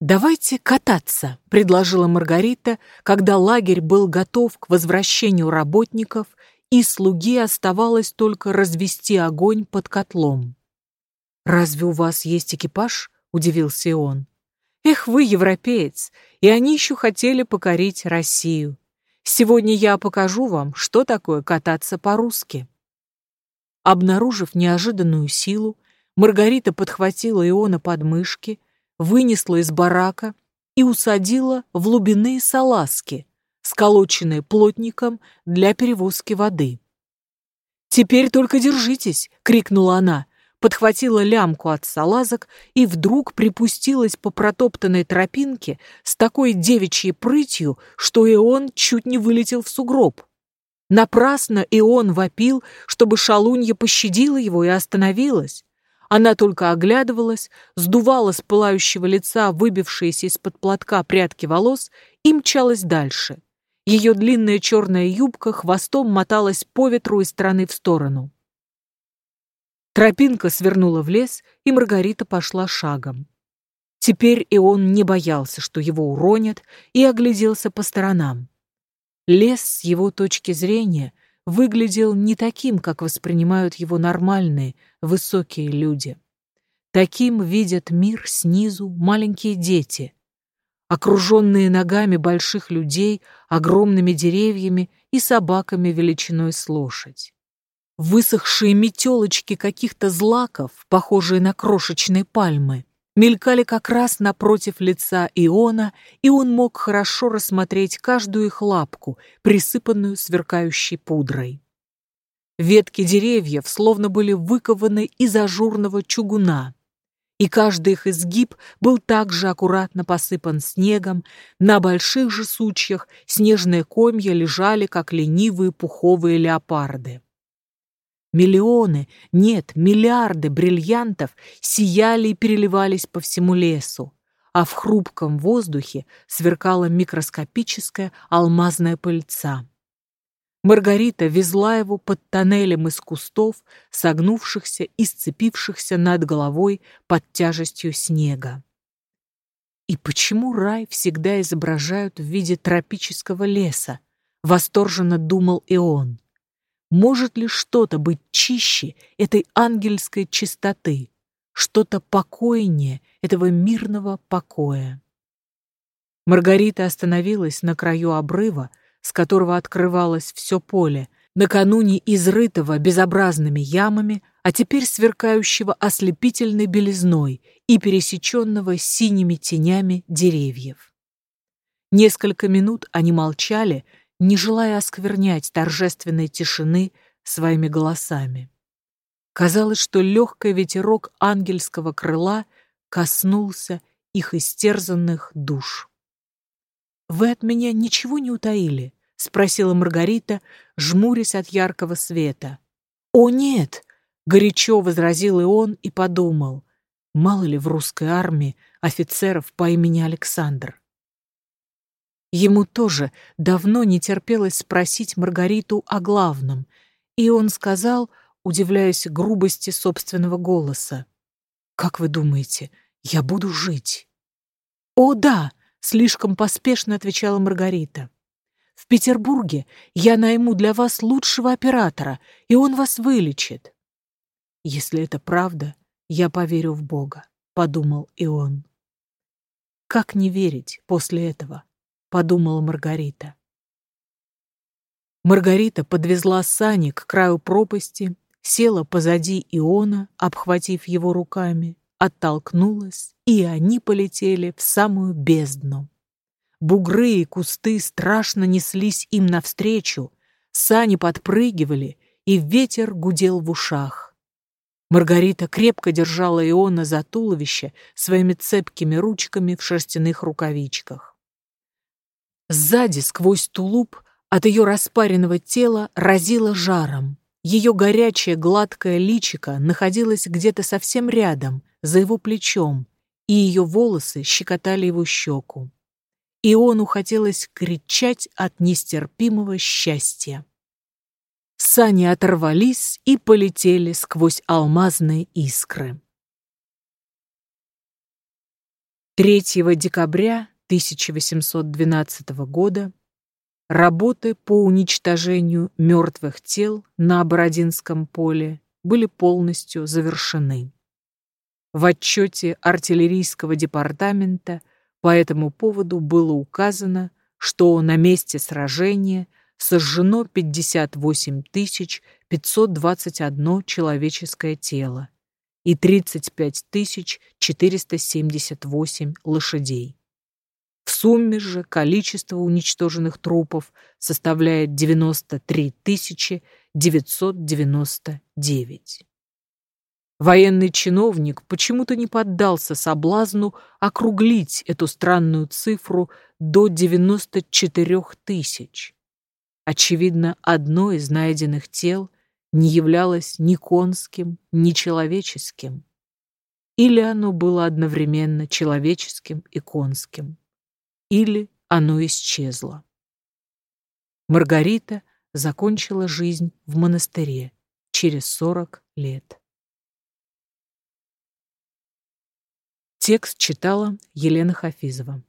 «Давайте кататься», — предложила Маргарита, когда лагерь был готов к возвращению работников, и слуге оставалось только развести огонь под котлом. «Разве у вас есть экипаж?» — удивился он. «Эх, вы европеец, и они еще хотели покорить Россию. Сегодня я покажу вам, что такое кататься по-русски». Обнаружив неожиданную силу, Маргарита подхватила Иона под мышки, вынесла из барака и усадила в глубины салазки, сколоченные плотником для перевозки воды. «Теперь только держитесь!» — крикнула она, подхватила лямку от салазок и вдруг припустилась по протоптанной тропинке с такой девичьей прытью, что и он чуть не вылетел в сугроб. Напрасно и он вопил, чтобы шалунья пощадила его и остановилась. Она только оглядывалась, сдувала с пылающего лица выбившиеся из-под платка прядки волос и мчалась дальше. Ее длинная черная юбка хвостом моталась по ветру из стороны в сторону. Тропинка свернула в лес, и Маргарита пошла шагом. Теперь и он не боялся, что его уронят, и огляделся по сторонам. Лес, с его точки зрения, выглядел не таким, как воспринимают его нормальные, высокие люди. Таким видят мир снизу маленькие дети, окруженные ногами больших людей, огромными деревьями и собаками величиной с лошадь. Высохшие метелочки каких-то злаков, похожие на крошечные пальмы, мелькали как раз напротив лица Иона, и он мог хорошо рассмотреть каждую их лапку, присыпанную сверкающей пудрой. Ветки деревьев словно были выкованы из ажурного чугуна, и каждый их изгиб был также аккуратно посыпан снегом, на больших же сучьях снежные комья лежали, как ленивые пуховые леопарды. Миллионы, нет, миллиарды бриллиантов сияли и переливались по всему лесу, а в хрупком воздухе сверкала микроскопическая алмазная пыльца. Маргарита везла его под тоннелем из кустов, согнувшихся и сцепившихся над головой под тяжестью снега. И почему рай всегда изображают в виде тропического леса? Восторженно думал и он. Может ли что-то быть чище этой ангельской чистоты, что-то покойнее этого мирного покоя? Маргарита остановилась на краю обрыва, с которого открывалось все поле, накануне изрытого безобразными ямами, а теперь сверкающего ослепительной белизной и пересеченного синими тенями деревьев. Несколько минут они молчали, не желая осквернять торжественной тишины своими голосами. Казалось, что легкий ветерок ангельского крыла коснулся их истерзанных душ. «Вы от меня ничего не утаили?» — спросила Маргарита, жмурясь от яркого света. «О, нет!» — горячо возразил и он и подумал. Мало ли в русской армии офицеров по имени Александр. Ему тоже давно не терпелось спросить Маргариту о главном, и он сказал, удивляясь грубости собственного голоса. «Как вы думаете, я буду жить?» «О, да!» — слишком поспешно отвечала Маргарита. «В Петербурге я найму для вас лучшего оператора, и он вас вылечит». «Если это правда, я поверю в Бога», — подумал и он. Как не верить после этого? — подумала Маргарита. Маргарита подвезла сани к краю пропасти, села позади Иона, обхватив его руками, оттолкнулась, и они полетели в самую бездну. Бугры и кусты страшно неслись им навстречу, сани подпрыгивали, и ветер гудел в ушах. Маргарита крепко держала Иона за туловище своими цепкими ручками в шерстяных рукавичках. Сзади, сквозь тулуп, от ее распаренного тела разило жаром. Ее горячее гладкое личико находилось где-то совсем рядом, за его плечом, и ее волосы щекотали его щеку. И он хотелось кричать от нестерпимого счастья. Сани оторвались и полетели сквозь алмазные искры. 3 декабря 1812 года работы по уничтожению мертвых тел на Бородинском поле были полностью завершены. В отчете артиллерийского департамента по этому поводу было указано, что на месте сражения сожжено 58 521 человеческое тело и 35 478 лошадей. Сумме же количество уничтоженных трупов составляет 93 999. Военный чиновник почему-то не поддался соблазну округлить эту странную цифру до 94 тысяч. Очевидно, одно из найденных тел не являлось ни конским, ни человеческим. Или оно было одновременно человеческим и конским. Или оно исчезло. Маргарита закончила жизнь в монастыре через 40 лет. Текст читала Елена Хафизова.